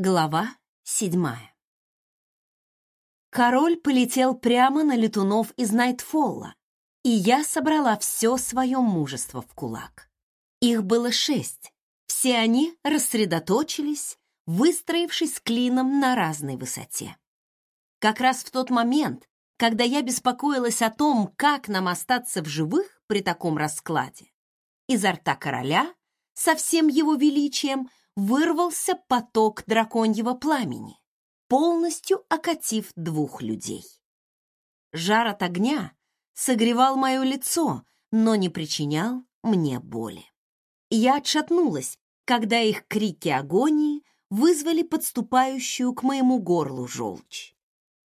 Глава седьмая Король полетел прямо на летунов из Найтфолла, и я собрала все свое мужество в кулак. Их было шесть. Все они рассредоточились, выстроившись клином на разной высоте. Как раз в тот момент, когда я беспокоилась о том, как нам остаться в живых при таком раскладе, изо рта короля со всем его величием вырвался поток драконьего пламени, полностью окатив двух людей. Жар от огня согревал мое лицо, но не причинял мне боли. Я отшатнулась, когда их крики агонии вызвали подступающую к моему горлу желчь.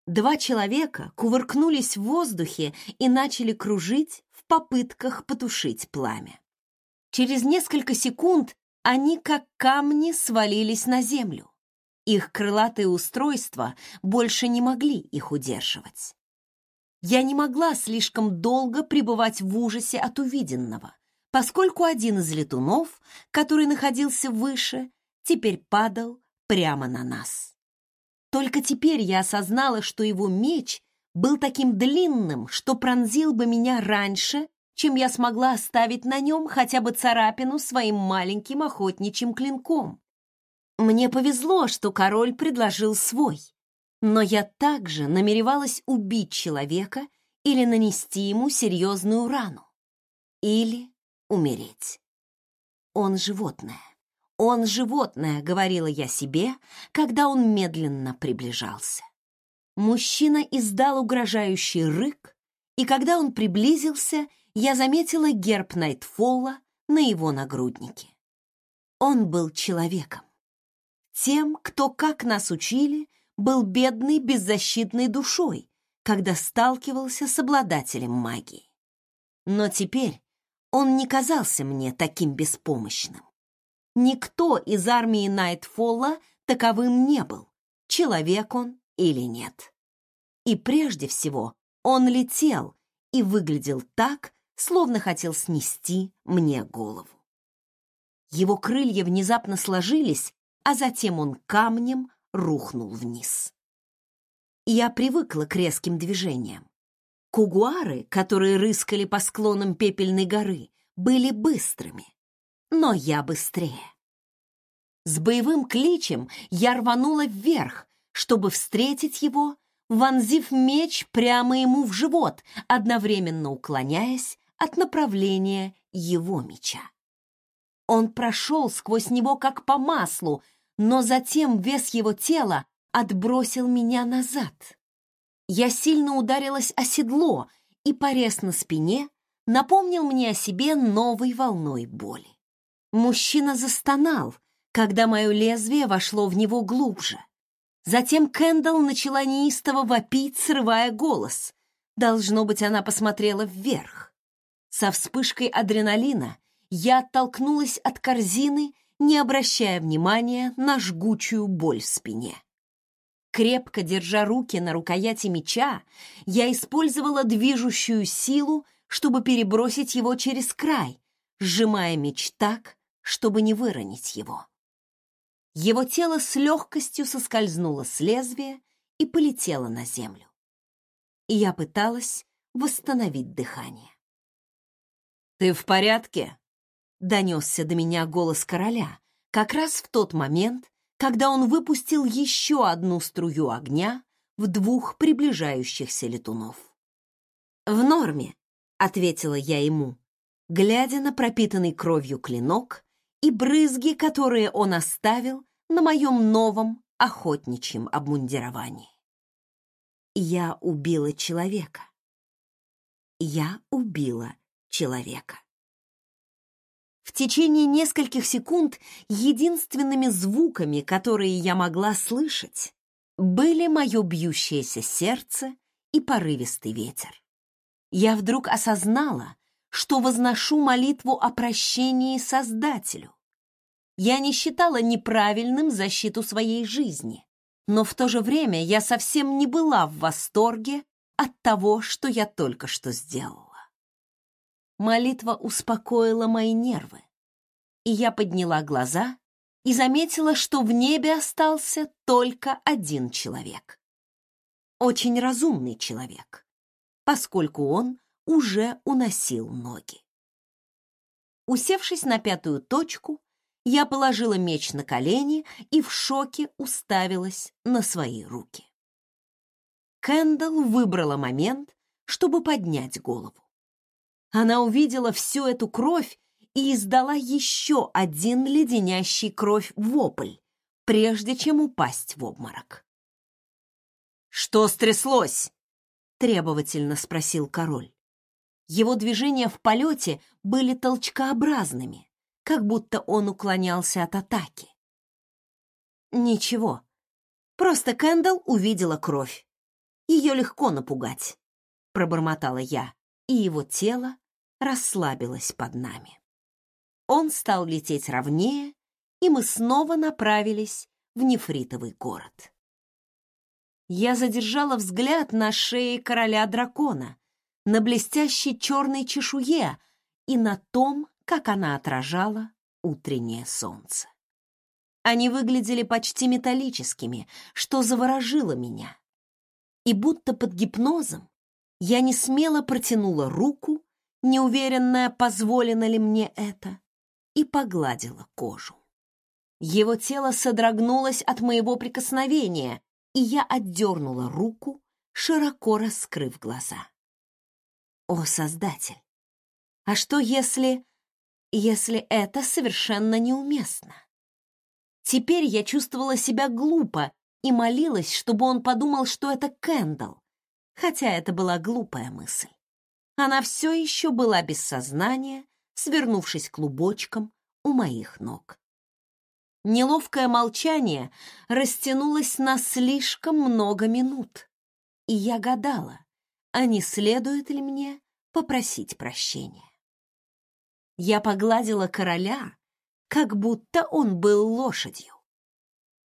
Два человека кувыркнулись в воздухе и начали кружить в попытках потушить пламя. Через несколько секунд они, как камни, свалились на землю. Их крылатые устройства больше не могли их удерживать. Я не могла слишком долго пребывать в ужасе от увиденного, поскольку один из летунов, который находился выше, теперь падал прямо на нас. Только теперь я осознала, что его меч был таким длинным, что пронзил бы меня раньше, чем я смогла оставить на нем хотя бы царапину своим маленьким охотничьим клинком. Мне повезло, что король предложил свой, но я также намеревалась убить человека или нанести ему серьезную рану. Или умереть. Он животное. Он животное, говорила я себе, когда он медленно приближался. Мужчина издал угрожающий рык, и когда он приблизился, я заметила герб Найтфолла на его нагруднике. Он был человеком. Тем, кто, как нас учили, был бедной, беззащитной душой, когда сталкивался с обладателем магии. Но теперь он не казался мне таким беспомощным. Никто из армии Найтфолла таковым не был, человек он или нет. И прежде всего он летел и выглядел так, словно хотел снести мне голову. Его крылья внезапно сложились, а затем он камнем рухнул вниз. Я привыкла к резким движениям. Кугуары, которые рыскали по склонам пепельной горы, были быстрыми, но я быстрее. С боевым кличем я рванула вверх, чтобы встретить его, вонзив меч прямо ему в живот, одновременно уклоняясь от направления его меча. Он прошел сквозь него как по маслу, но затем вес его тела отбросил меня назад. Я сильно ударилась о седло, и порез на спине напомнил мне о себе новой волной боли. Мужчина застонал, когда мое лезвие вошло в него глубже. Затем Кэндалл начала неистово вопить, срывая голос. Должно быть, она посмотрела вверх. Со вспышкой адреналина я оттолкнулась от корзины, не обращая внимания на жгучую боль в спине. Крепко держа руки на рукояти меча, я использовала движущую силу, чтобы перебросить его через край, сжимая меч так, чтобы не выронить его. Его тело с легкостью соскользнуло с лезвия и полетело на землю. И я пыталась восстановить дыхание. «Ты в порядке?» — донесся до меня голос короля, как раз в тот момент, когда он выпустил еще одну струю огня в двух приближающихся летунов. «В норме», — ответила я ему, глядя на пропитанный кровью клинок и брызги, которые он оставил на моем новом охотничьем обмундировании. Я убила человека. Я убила человека. В течение нескольких секунд единственными звуками, которые я могла слышать, были мое бьющееся сердце и порывистый ветер. Я вдруг осознала, что возношу молитву о прощении Создателю. Я не считала неправильным защиту своей жизни, но в то же время я совсем не была в восторге от того, что я только что сделала. Молитва успокоила мои нервы, и я подняла глаза и заметила, что в небе остался только один человек. Очень разумный человек, поскольку он уже уносил ноги. Усевшись на пятую точку, я положила меч на колени и в шоке уставилась на свои руки. Кэндалл выбрала момент, чтобы поднять голову. Она увидела всю эту кровь и издала еще один леденящий кровь вопль, прежде чем упасть в обморок. «Что стряслось?» — требовательно спросил король. Его движения в полете были толчкообразными, как будто он уклонялся от атаки. «Ничего, просто Кэндалл увидела кровь. Ее легко напугать», — пробормотала я, и его тело расслабилось под нами. Он стал лететь ровнее, и мы снова направились в нефритовый город. Я задержала взгляд на шее короля дракона, на блестящей черной чешуе и на том, как она отражала утреннее солнце. Они выглядели почти металлическими, что заворожило меня. И будто под гипнозом я не смело протянула руку, неуверенная, позволено ли мне это, и погладила кожу. Его тело содрогнулось от моего прикосновения, и я отдернула руку, широко раскрыв глаза. О, Создатель! А что если... если это совершенно неуместно? Теперь я чувствовала себя глупо и молилась, чтобы он подумал, что это Кэндалл, хотя это была глупая мысль. Она все еще была без сознания, свернувшись клубочком у моих ног. Неловкое молчание растянулось на слишком много минут, и я гадала, а не следует ли мне попросить прощения. Я погладила короля, как будто он был лошадью.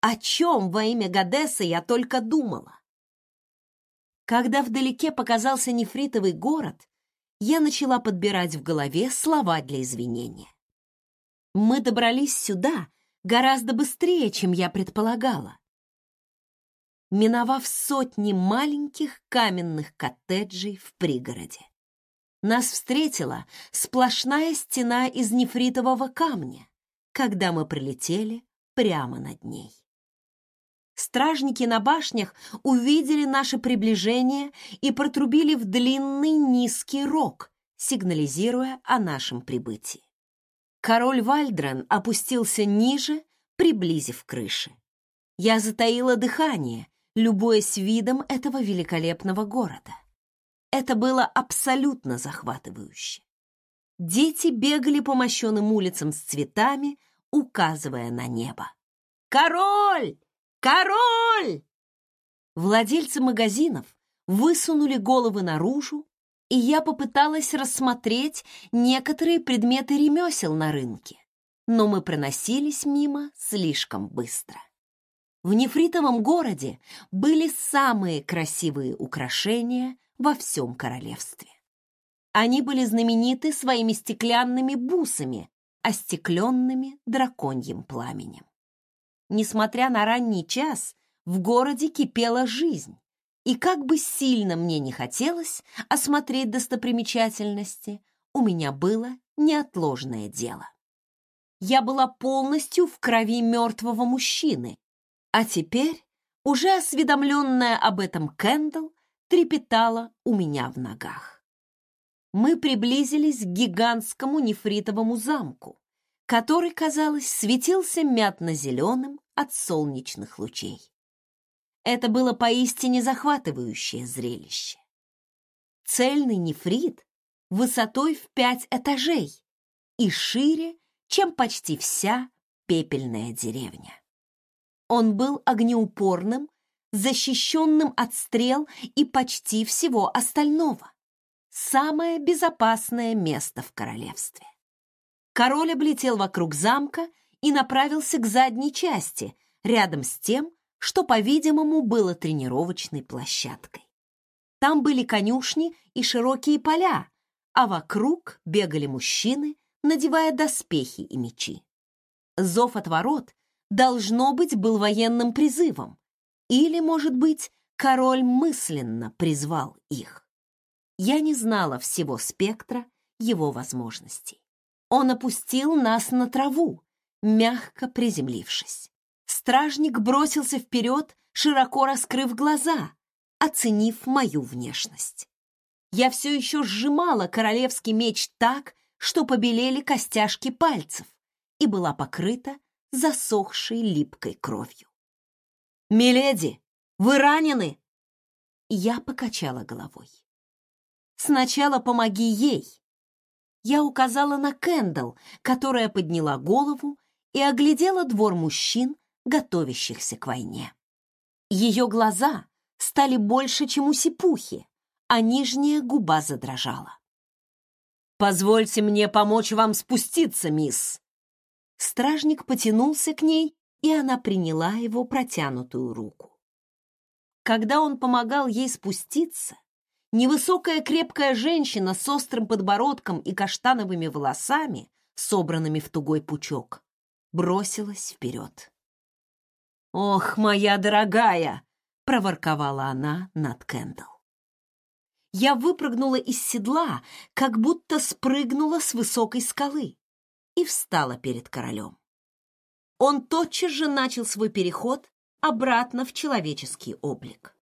О чем во имя Гадеса я только думала? Когда вдалеке показался нефритовый город, я начала подбирать в голове слова для извинения. Мы добрались сюда гораздо быстрее, чем я предполагала. Миновав сотни маленьких каменных коттеджей в пригороде. Нас встретила сплошная стена из нефритового камня, когда мы прилетели прямо над ней. Стражники на башнях увидели наше приближение и протрубили в длинный низкий рог, сигнализируя о нашем прибытии. Король Вальдрен опустился ниже, приблизив крыши. Я затаила дыхание, любуясь видом этого великолепного города. Это было абсолютно захватывающе. Дети бегали по мощенным улицам с цветами, указывая на небо. «Король! Король!» Владельцы магазинов высунули головы наружу, и я попыталась рассмотреть некоторые предметы ремесел на рынке, но мы проносились мимо слишком быстро. В нефритовом городе были самые красивые украшения во всем королевстве. Они были знамениты своими стеклянными бусами, остекленными драконьим пламенем. Несмотря на ранний час, в городе кипела жизнь, и как бы сильно мне не хотелось осмотреть достопримечательности, у меня было неотложное дело. Я была полностью в крови мертвого мужчины, а теперь, уже осведомленная об этом Кэндалл, трепетала у меня в ногах. Мы приблизились к гигантскому нефритовому замку, который, казалось, светился мятно-зеленым от солнечных лучей. Это было поистине захватывающее зрелище. Цельный нефрит высотой в пять этажей и шире, чем почти вся пепельная деревня. Он был огнеупорным, защищенным от стрел и почти всего остального. Самое безопасное место в королевстве. Король облетел вокруг замка и направился к задней части, рядом с тем, что, по-видимому, было тренировочной площадкой. Там были конюшни и широкие поля, а вокруг бегали мужчины, надевая доспехи и мечи. Зов от ворот должно быть, был военным призывом. Или, может быть, король мысленно призвал их. Я не знала всего спектра его возможностей. Он опустил нас на траву, мягко приземлившись. Стражник бросился вперед, широко раскрыв глаза, оценив мою внешность. Я все еще сжимала королевский меч так, что побелели костяшки пальцев и была покрыта засохшей липкой кровью. «Миледи, вы ранены?» Я покачала головой. «Сначала помоги ей!» Я указала на Кэндалл, которая подняла голову и оглядела двор мужчин, готовящихся к войне. Ее глаза стали больше, чем у сипухи, а нижняя губа задрожала. «Позвольте мне помочь вам спуститься, мисс!» Стражник потянулся к ней, и она приняла его протянутую руку. Когда он помогал ей спуститься, невысокая крепкая женщина с острым подбородком и каштановыми волосами, собранными в тугой пучок, бросилась вперед. «Ох, моя дорогая!» — проворковала она над Кэндалл. Я выпрыгнула из седла, как будто спрыгнула с высокой скалы и встала перед королем. Он тотчас же начал свой переход обратно в человеческий облик.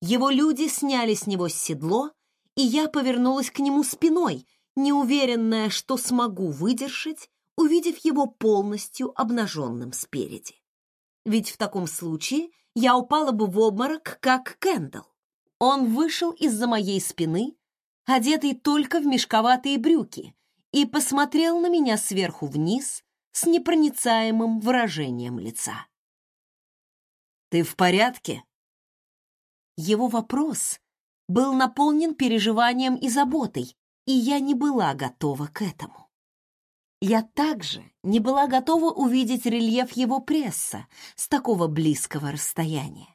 Его люди сняли с него седло, и я повернулась к нему спиной, неуверенная, что смогу выдержать, увидев его полностью обнаженным спереди. Ведь в таком случае я упала бы в обморок, как Кэндалл. Он вышел из-за моей спины, одетый только в мешковатые брюки, и посмотрел на меня сверху вниз с непроницаемым выражением лица. «Ты в порядке?» Его вопрос был наполнен переживанием и заботой, и я не была готова к этому. Я также не была готова увидеть рельеф его пресса с такого близкого расстояния.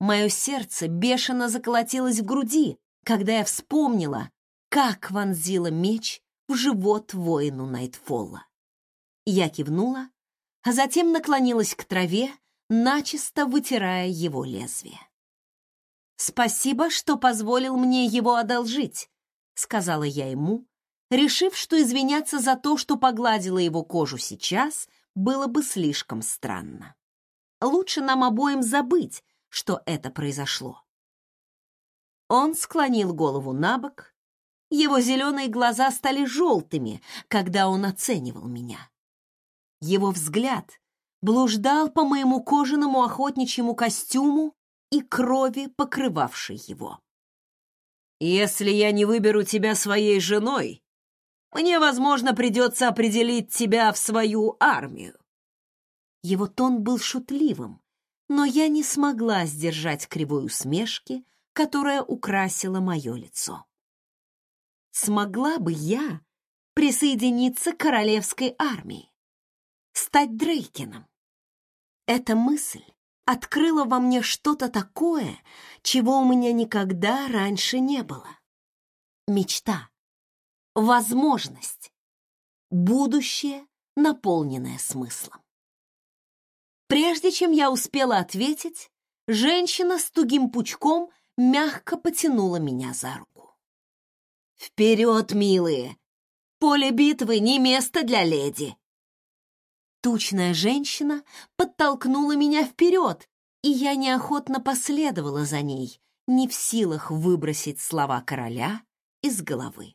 Мое сердце бешено заколотилось в груди, когда я вспомнила, как вонзила меч в живот воину Найтфолла. Я кивнула, а затем наклонилась к траве, начисто вытирая его лезвие. «Спасибо, что позволил мне его одолжить», — сказала я ему, решив, что извиняться за то, что погладила его кожу сейчас, было бы слишком странно. Лучше нам обоим забыть, что это произошло. Он склонил голову на бок его зеленые глаза стали желтыми, когда он оценивал меня. Его взгляд блуждал по моему кожаному охотничьему костюму и крови, покрывавшей его. «Если я не выберу тебя своей женой, мне, возможно, придется определить тебя в свою армию». Его тон был шутливым, но я не смогла сдержать кривой усмешки, которая украсила мое лицо смогла бы я присоединиться к королевской армии, стать Дрейкином. Эта мысль открыла во мне что-то такое, чего у меня никогда раньше не было. Мечта, возможность, будущее, наполненное смыслом. Прежде чем я успела ответить, женщина с тугим пучком мягко потянула меня за руку. «Вперед, милые! Поле битвы не место для леди!» Тучная женщина подтолкнула меня вперед, и я неохотно последовала за ней, не в силах выбросить слова короля из головы.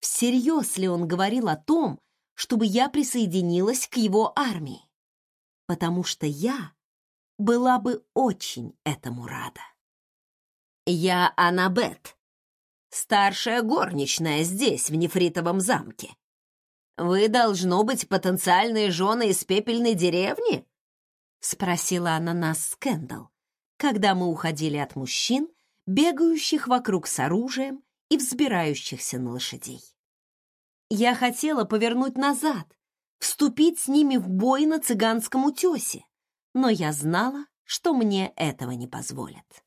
Всерьез ли он говорил о том, чтобы я присоединилась к его армии? Потому что я была бы очень этому рада. «Я Аннабет», старшая горничная здесь, в нефритовом замке. Вы, должно быть, потенциальные жены из пепельной деревни?» Спросила она нас Скэндал, когда мы уходили от мужчин, бегающих вокруг с оружием и взбирающихся на лошадей. Я хотела повернуть назад, вступить с ними в бой на цыганском утесе, но я знала, что мне этого не позволят.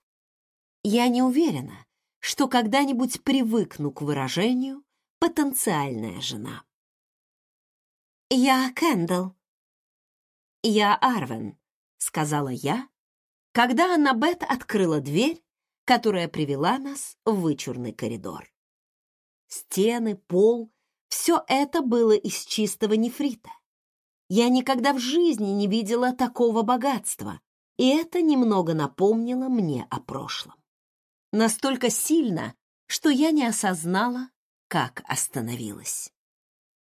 Я не уверена, что когда-нибудь привыкну к выражению «потенциальная жена». «Я Кэндалл». «Я Арвен», — сказала я, когда Аннабет открыла дверь, которая привела нас в вычурный коридор. Стены, пол — все это было из чистого нефрита. Я никогда в жизни не видела такого богатства, и это немного напомнило мне о прошлом. Настолько сильно, что я не осознала, как остановилась.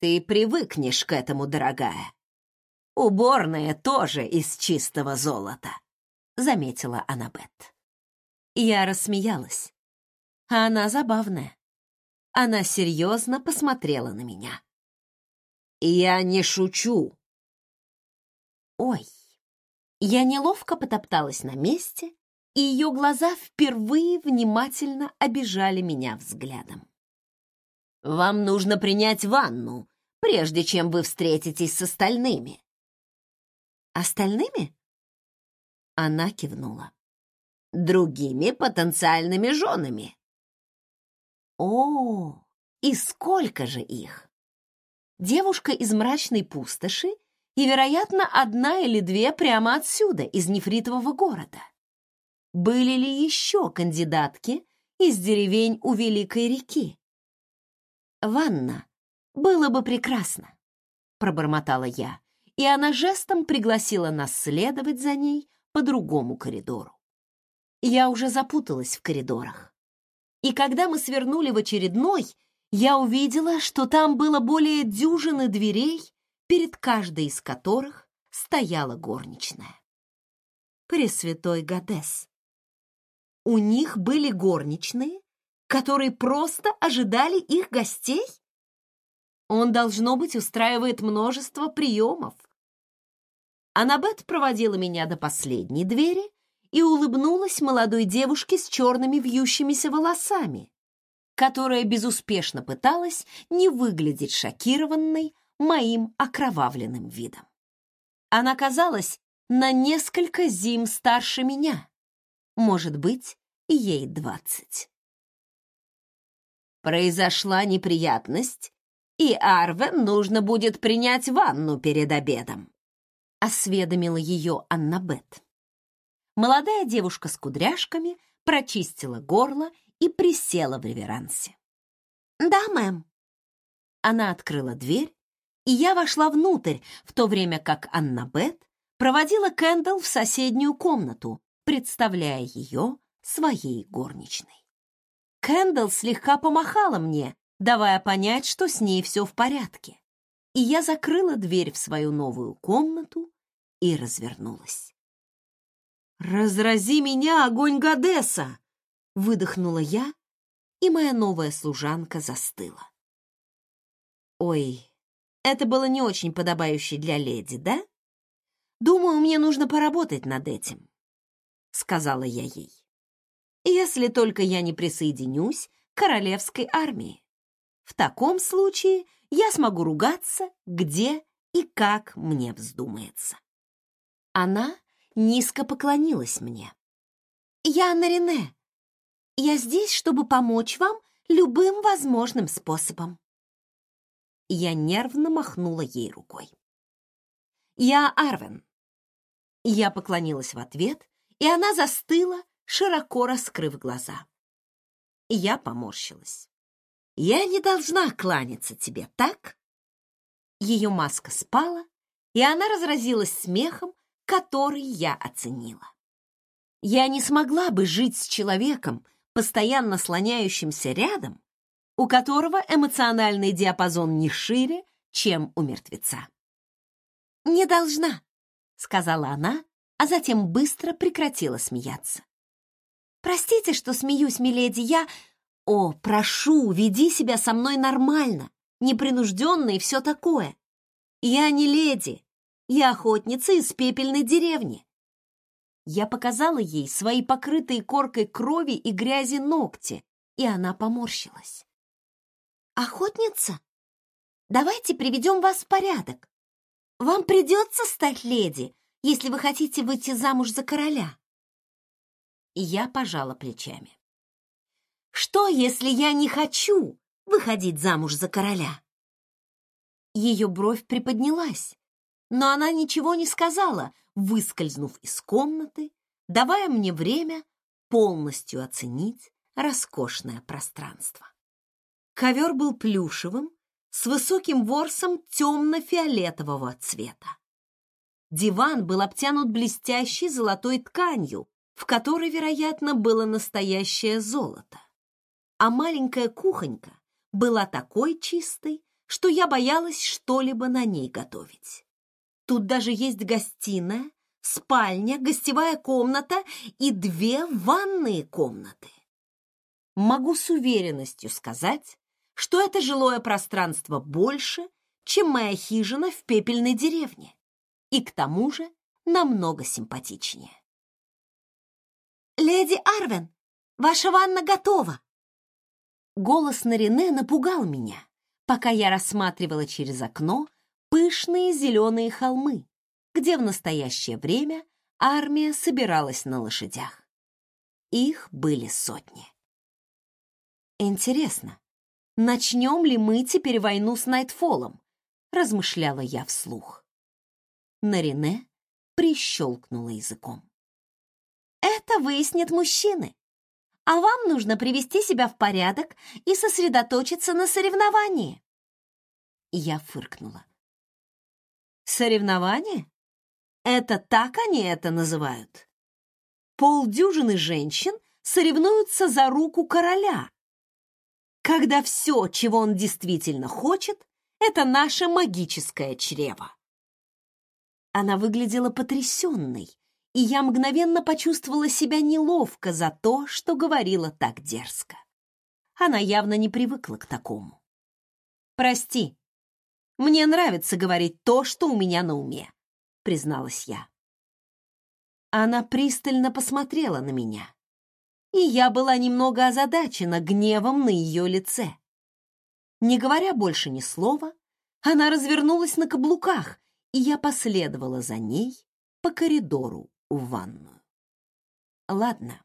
Ты привыкнешь к этому, дорогая. Уборная тоже из чистого золота, заметила Аннабет. Я рассмеялась. А она забавная. Она серьезно посмотрела на меня. Я не шучу. Ой. Я неловко потопталась на месте, и ее глаза впервые внимательно обижали меня взглядом. «Вам нужно принять ванну, прежде чем вы встретитесь с остальными». «Остальными?» Она кивнула. «Другими потенциальными женами». «О, и сколько же их!» Девушка из мрачной пустоши и, вероятно, одна или две прямо отсюда, из нефритового города. Были ли еще кандидатки из деревень у Великой реки? «Ванна, было бы прекрасно», — пробормотала я, и она жестом пригласила нас следовать за ней по другому коридору. Я уже запуталась в коридорах. И когда мы свернули в очередной, я увидела, что там было более дюжины дверей перед каждой из которых стояла горничная. Пресвятой Гадес. У них были горничные, которые просто ожидали их гостей? Он, должно быть, устраивает множество приемов. Аннабет проводила меня до последней двери и улыбнулась молодой девушке с черными вьющимися волосами, которая безуспешно пыталась не выглядеть шокированной моим окровавленным видом. Она казалась на несколько зим старше меня. Может быть, ей двадцать. Произошла неприятность, и Арвен нужно будет принять ванну перед обедом, осведомила ее Аннабет. Молодая девушка с кудряшками прочистила горло и присела в реверансе. «Да, мэм». Она открыла дверь и я вошла внутрь, в то время как Анна Бет проводила Кэндалл в соседнюю комнату, представляя ее своей горничной. Кэндалл слегка помахала мне, давая понять, что с ней все в порядке, и я закрыла дверь в свою новую комнату и развернулась. «Разрази меня, огонь Гадеса!» — выдохнула я, и моя новая служанка застыла. «Ой, это было не очень подобающе для леди, да? Думаю, мне нужно поработать над этим, сказала я ей. Если только я не присоединюсь к королевской армии. В таком случае я смогу ругаться где и как мне вздумается. Она низко поклонилась мне. «Я Нарине. Я здесь, чтобы помочь вам любым возможным способом я нервно махнула ей рукой. «Я Арвен». Я поклонилась в ответ, и она застыла, широко раскрыв глаза. Я поморщилась. «Я не должна кланяться тебе, так?» Ее маска спала, и она разразилась смехом, который я оценила. Я не смогла бы жить с человеком, постоянно слоняющимся рядом, у которого эмоциональный диапазон не шире, чем у мертвеца. «Не должна», — сказала она, а затем быстро прекратила смеяться. «Простите, что смеюсь, миледи, я...» «О, прошу, веди себя со мной нормально, непринужденно и все такое. Я не леди, я охотница из пепельной деревни». Я показала ей свои покрытые коркой крови и грязи ногти, и она поморщилась. «Охотница? Давайте приведем вас в порядок. Вам придется стать леди, если вы хотите выйти замуж за короля». Я пожала плечами. «Что, если я не хочу выходить замуж за короля?» Ее бровь приподнялась, но она ничего не сказала, выскользнув из комнаты, давая мне время полностью оценить роскошное пространство. Ковер был плюшевым, с высоким ворсом темно-фиолетового цвета. Диван был обтянут блестящей золотой тканью, в которой, вероятно, было настоящее золото. А маленькая кухонька была такой чистой, что я боялась что-либо на ней готовить. Тут даже есть гостиная, спальня, гостевая комната и две ванные комнаты. Могу с уверенностью сказать, что это жилое пространство больше, чем моя хижина в пепельной деревне, и к тому же намного симпатичнее. «Леди Арвен, ваша ванна готова!» Голос Нарине напугал меня, пока я рассматривала через окно пышные зеленые холмы, где в настоящее время армия собиралась на лошадях. Их были сотни. Интересно, начнем ли мы теперь войну с Найтфолом? Размышляла я вслух. Нарине прищелкнула языком. Это выяснят мужчины. А вам нужно привести себя в порядок и сосредоточиться на соревновании. Я фыркнула. Соревнование? Это так они это называют? Полдюжины женщин соревнуются за руку короля, когда все, чего он действительно хочет, это наше магическое чрево. Она выглядела потрясенной, и я мгновенно почувствовала себя неловко за то, что говорила так дерзко. Она явно не привыкла к такому. «Прости, мне нравится говорить то, что у меня на уме», — призналась я. Она пристально посмотрела на меня и я была немного озадачена гневом на ее лице. Не говоря больше ни слова, она развернулась на каблуках, и я последовала за ней по коридору в ванную. Ладно,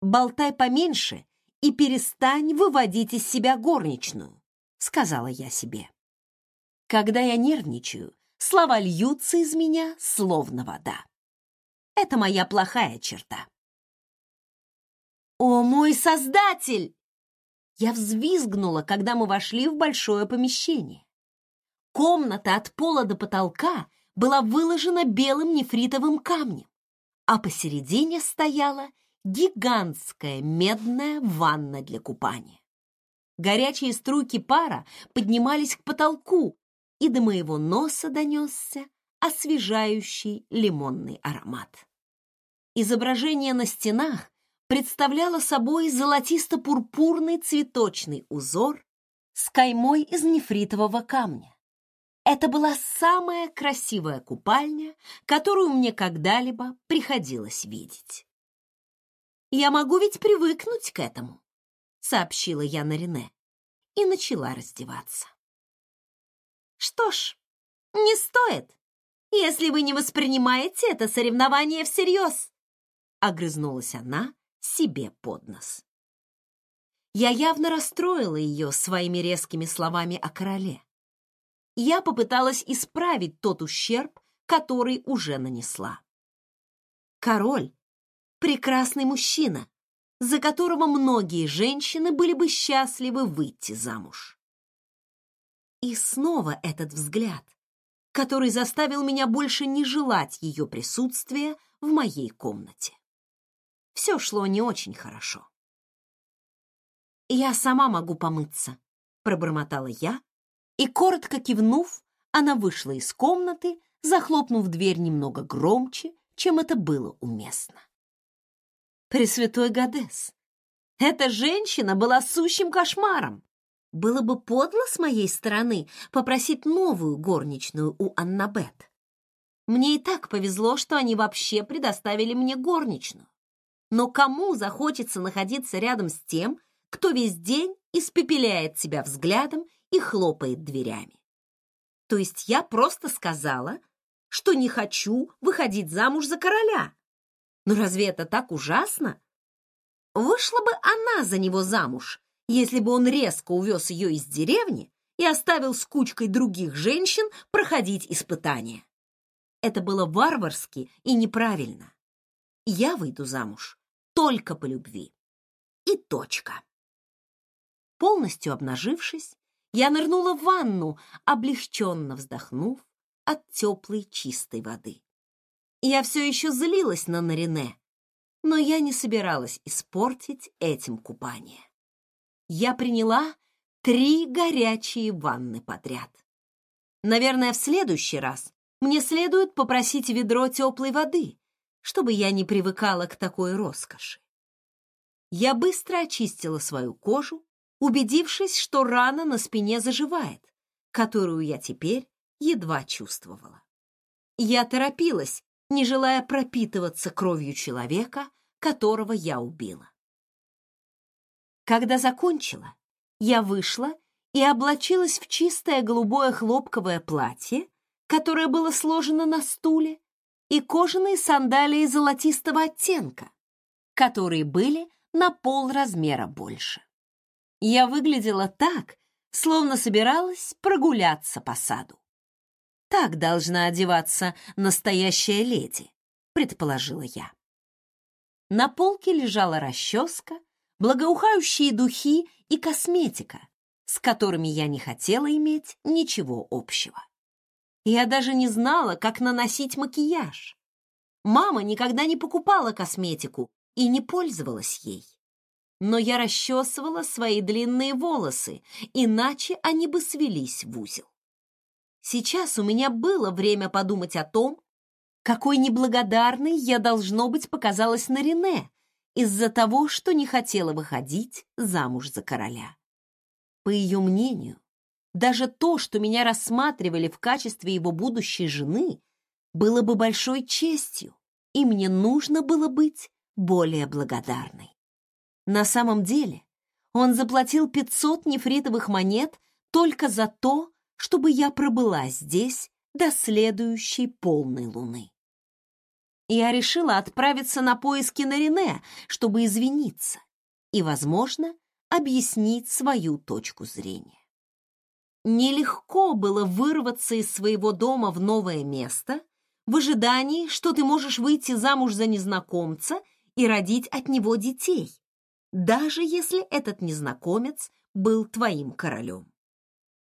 болтай поменьше и перестань выводить из себя горничную, сказала я себе. Когда я нервничаю, слова льются из меня, словно вода. Это моя плохая черта. «О, мой создатель!» Я взвизгнула, когда мы вошли в большое помещение. Комната от пола до потолка была выложена белым нефритовым камнем, а посередине стояла гигантская медная ванна для купания. Горячие струйки пара поднимались к потолку, и до моего носа донесся освежающий лимонный аромат. Изображения на стенах представляла собой золотисто-пурпурный цветочный узор с каймой из нефритового камня. Это была самая красивая купальня, которую мне когда-либо приходилось видеть. «Я могу ведь привыкнуть к этому», — сообщила я Нарине и начала раздеваться. «Что ж, не стоит, если вы не воспринимаете это соревнование всерьез», — огрызнулась она, себе под нос. Я явно расстроила ее своими резкими словами о короле. Я попыталась исправить тот ущерб, который уже нанесла. Король — прекрасный мужчина, за которого многие женщины были бы счастливы выйти замуж. И снова этот взгляд, который заставил меня больше не желать ее присутствия в моей комнате все шло не очень хорошо. «Я сама могу помыться», — пробормотала я, и, коротко кивнув, она вышла из комнаты, захлопнув дверь немного громче, чем это было уместно. Пресвятой Гадес, эта женщина была сущим кошмаром. Было бы подло с моей стороны попросить новую горничную у Аннабет. Мне и так повезло, что они вообще предоставили мне горничную. Но кому захочется находиться рядом с тем, кто весь день испепеляет себя взглядом и хлопает дверями? То есть я просто сказала, что не хочу выходить замуж за короля. Но разве это так ужасно? Вышла бы она за него замуж, если бы он резко увез ее из деревни и оставил с кучкой других женщин проходить испытания. Это было варварски и неправильно. Я выйду замуж только по любви. И точка. Полностью обнажившись, я нырнула в ванну, облегченно вздохнув от теплой чистой воды. Я все еще злилась на Нарине, но я не собиралась испортить этим купание. Я приняла три горячие ванны подряд. Наверное, в следующий раз мне следует попросить ведро теплой воды, чтобы я не привыкала к такой роскоши. Я быстро очистила свою кожу, убедившись, что рана на спине заживает, которую я теперь едва чувствовала. Я торопилась, не желая пропитываться кровью человека, которого я убила. Когда закончила, я вышла и облачилась в чистое голубое хлопковое платье, которое было сложено на стуле, и кожаные сандалии золотистого оттенка, которые были на пол размера больше. Я выглядела так, словно собиралась прогуляться по саду. Так должна одеваться настоящая леди, предположила я. На полке лежала расческа, благоухающие духи и косметика, с которыми я не хотела иметь ничего общего. Я даже не знала, как наносить макияж. Мама никогда не покупала косметику и не пользовалась ей. Но я расчесывала свои длинные волосы, иначе они бы свелись в узел. Сейчас у меня было время подумать о том, какой неблагодарной я, должно быть, показалась на Рене из-за того, что не хотела выходить замуж за короля. По ее мнению, даже то, что меня рассматривали в качестве его будущей жены, было бы большой честью, и мне нужно было быть более благодарной. На самом деле, он заплатил 500 нефритовых монет только за то, чтобы я пробыла здесь до следующей полной луны. Я решила отправиться на поиски Нарине, чтобы извиниться и, возможно, объяснить свою точку зрения. Нелегко было вырваться из своего дома в новое место в ожидании, что ты можешь выйти замуж за незнакомца и родить от него детей, даже если этот незнакомец был твоим королем.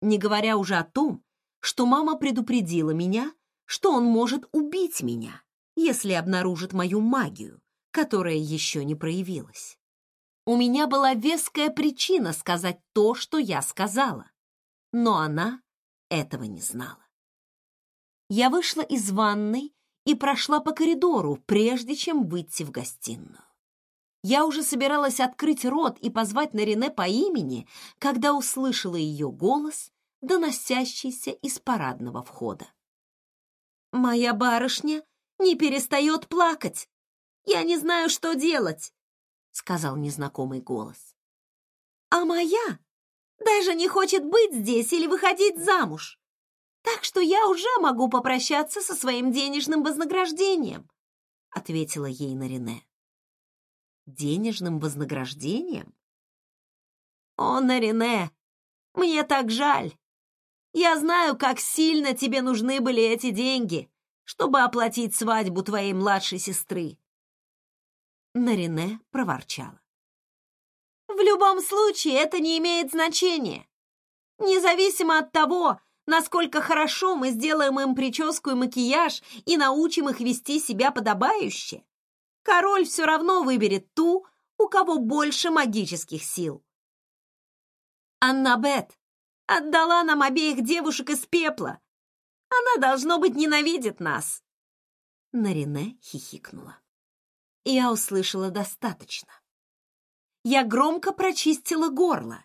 Не говоря уже о том, что мама предупредила меня, что он может убить меня, если обнаружит мою магию, которая еще не проявилась. У меня была веская причина сказать то, что я сказала но она этого не знала. Я вышла из ванной и прошла по коридору, прежде чем выйти в гостиную. Я уже собиралась открыть рот и позвать Нарине по имени, когда услышала ее голос, доносящийся из парадного входа. «Моя барышня не перестает плакать. Я не знаю, что делать», — сказал незнакомый голос. «А моя даже не хочет быть здесь или выходить замуж. Так что я уже могу попрощаться со своим денежным вознаграждением, ответила ей Нарине. Денежным вознаграждением? О, Нарине, мне так жаль. Я знаю, как сильно тебе нужны были эти деньги, чтобы оплатить свадьбу твоей младшей сестры. Нарине проворчала. В любом случае это не имеет значения. Независимо от того, насколько хорошо мы сделаем им прическу и макияж и научим их вести себя подобающе, король все равно выберет ту, у кого больше магических сил. Аннабет отдала нам обеих девушек из пепла. Она, должно быть, ненавидит нас. Нарине хихикнула. Я услышала достаточно я громко прочистила горло,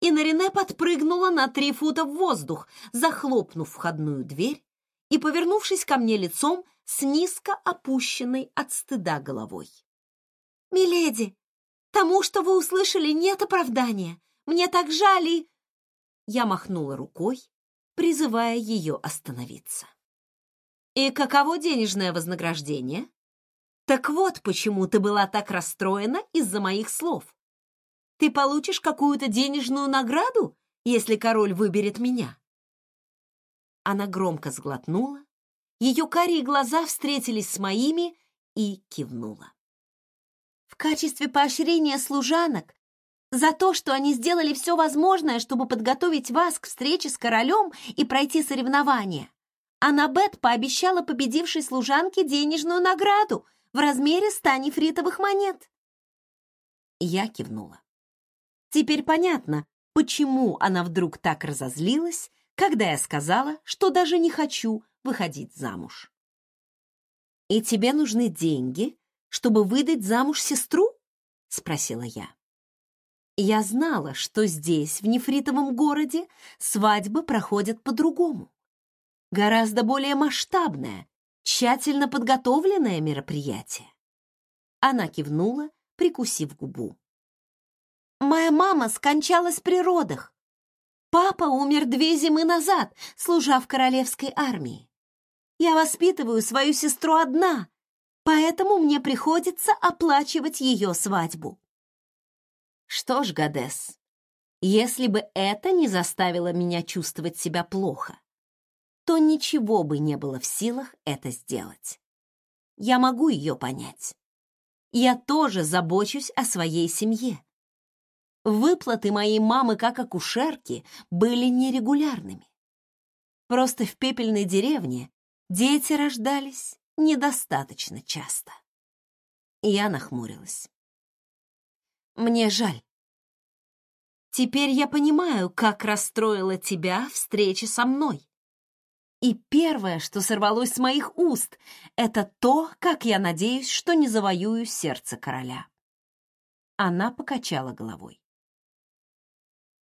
и Нарине подпрыгнула на три фута в воздух, захлопнув входную дверь и повернувшись ко мне лицом с низко опущенной от стыда головой. «Миледи, тому, что вы услышали, нет оправдания. Мне так жаль и...» Я махнула рукой, призывая ее остановиться. «И каково денежное вознаграждение?» «Так вот, почему ты была так расстроена из-за моих слов ты получишь какую-то денежную награду, если король выберет меня?» Она громко сглотнула Ее карие глаза встретились с моими и кивнула. В качестве поощрения служанок за то, что они сделали все возможное, чтобы подготовить вас к встрече с королем и пройти соревнования, Аннабет пообещала победившей служанке денежную награду в размере ста нефритовых монет. Я кивнула. Теперь понятно, почему она вдруг так разозлилась, когда я сказала, что даже не хочу выходить замуж. «И тебе нужны деньги, чтобы выдать замуж сестру?» — спросила я. Я знала, что здесь, в нефритовом городе, свадьбы проходят по-другому. Гораздо более масштабное, тщательно подготовленное мероприятие. Она кивнула, прикусив губу. «Моя мама скончалась при родах. Папа умер две зимы назад, служа в королевской армии. Я воспитываю свою сестру одна, поэтому мне приходится оплачивать ее свадьбу. Что ж, Гадес, если бы это не заставило меня чувствовать себя плохо, то ничего бы не было в силах это сделать. Я могу ее понять. Я тоже забочусь о своей семье. Выплаты моей мамы как акушерки были нерегулярными. Просто в пепельной деревне Дети рождались недостаточно часто. Я нахмурилась. Мне жаль. Теперь я понимаю, как расстроила тебя встреча со мной. И первое, что сорвалось с моих уст, это то, как я надеюсь, что не завоюю сердце короля. Она покачала головой.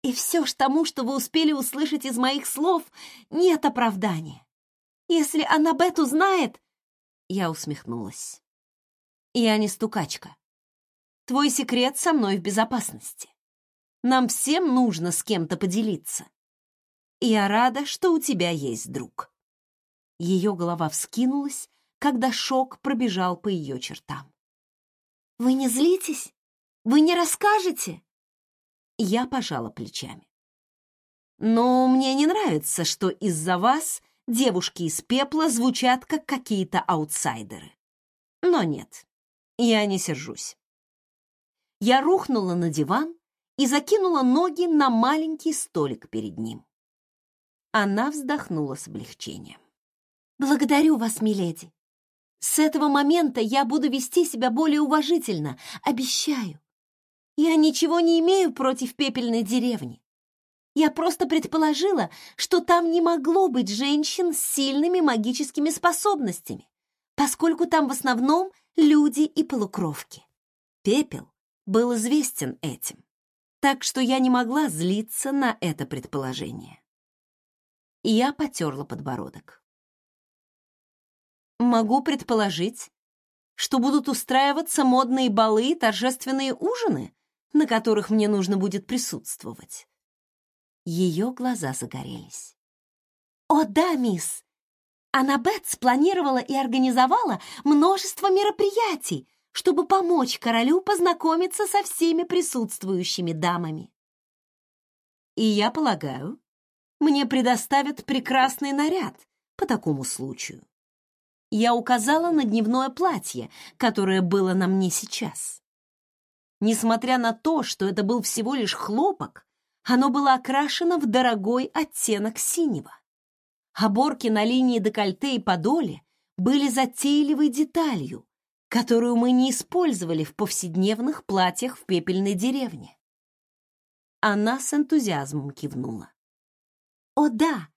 И все ж тому, что вы успели услышать из моих слов, нет оправдания. Если Аннабет узнает...» Я усмехнулась. «Я не стукачка. Твой секрет со мной в безопасности. Нам всем нужно с кем-то поделиться. Я рада, что у тебя есть друг». Ее голова вскинулась, когда шок пробежал по ее чертам. «Вы не злитесь? Вы не расскажете?» Я пожала плечами. «Но мне не нравится, что из-за вас девушки из пепла звучат как какие-то аутсайдеры. Но нет, я не сержусь. Я рухнула на диван и закинула ноги на маленький столик перед ним. Она вздохнула с облегчением. «Благодарю вас, миледи. С этого момента я буду вести себя более уважительно, обещаю. Я ничего не имею против пепельной деревни. Я просто предположила, что там не могло быть женщин с сильными магическими способностями, поскольку там в основном люди и полукровки. Пепел был известен этим, так что я не могла злиться на это предположение. И я потерла подбородок. Могу предположить, что будут устраиваться модные балы и торжественные ужины, на которых мне нужно будет присутствовать. Ее глаза загорелись. «О, да, мисс! Аннабет спланировала и организовала множество мероприятий, чтобы помочь королю познакомиться со всеми присутствующими дамами. И я полагаю, мне предоставят прекрасный наряд по такому случаю. Я указала на дневное платье, которое было на мне сейчас. Несмотря на то, что это был всего лишь хлопок, оно было окрашено в дорогой оттенок синего. Оборки на линии декольте и подоле были затейливой деталью, которую мы не использовали в повседневных платьях в пепельной деревне. Она с энтузиазмом кивнула. «О да,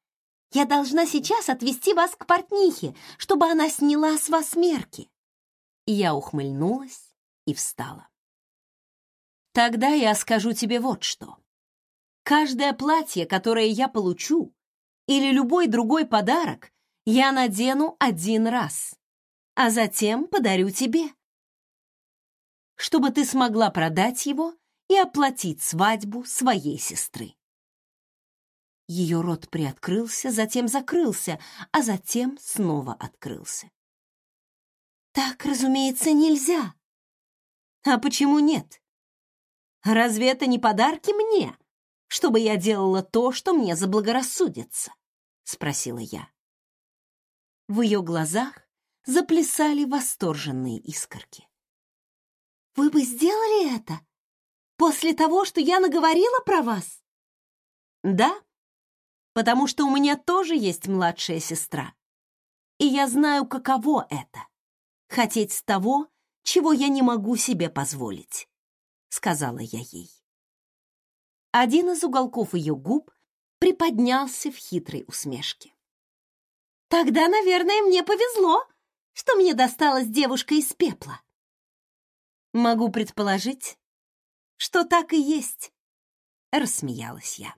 я должна сейчас отвезти вас к портнихе, чтобы она сняла с вас мерки». Я ухмыльнулась и встала. «Тогда я скажу тебе вот что. Каждое платье, которое я получу, или любой другой подарок, я надену один раз, а затем подарю тебе, чтобы ты смогла продать его и оплатить свадьбу своей сестры. Ее рот приоткрылся, затем закрылся, а затем снова открылся. Так, разумеется, нельзя. А почему нет? Разве это не подарки мне? Чтобы я делала то, что мне заблагорассудится?» — спросила я. В ее глазах заплясали восторженные искорки. «Вы бы сделали это? После того, что я наговорила про вас?» «Да, потому что у меня тоже есть младшая сестра, и я знаю, каково это — хотеть того, чего я не могу себе позволить», — сказала я ей. Один из уголков ее губ приподнялся в хитрой усмешке. Тогда, наверное, мне повезло, что мне досталась девушка из пепла. Могу предположить, что так и есть, рассмеялась я.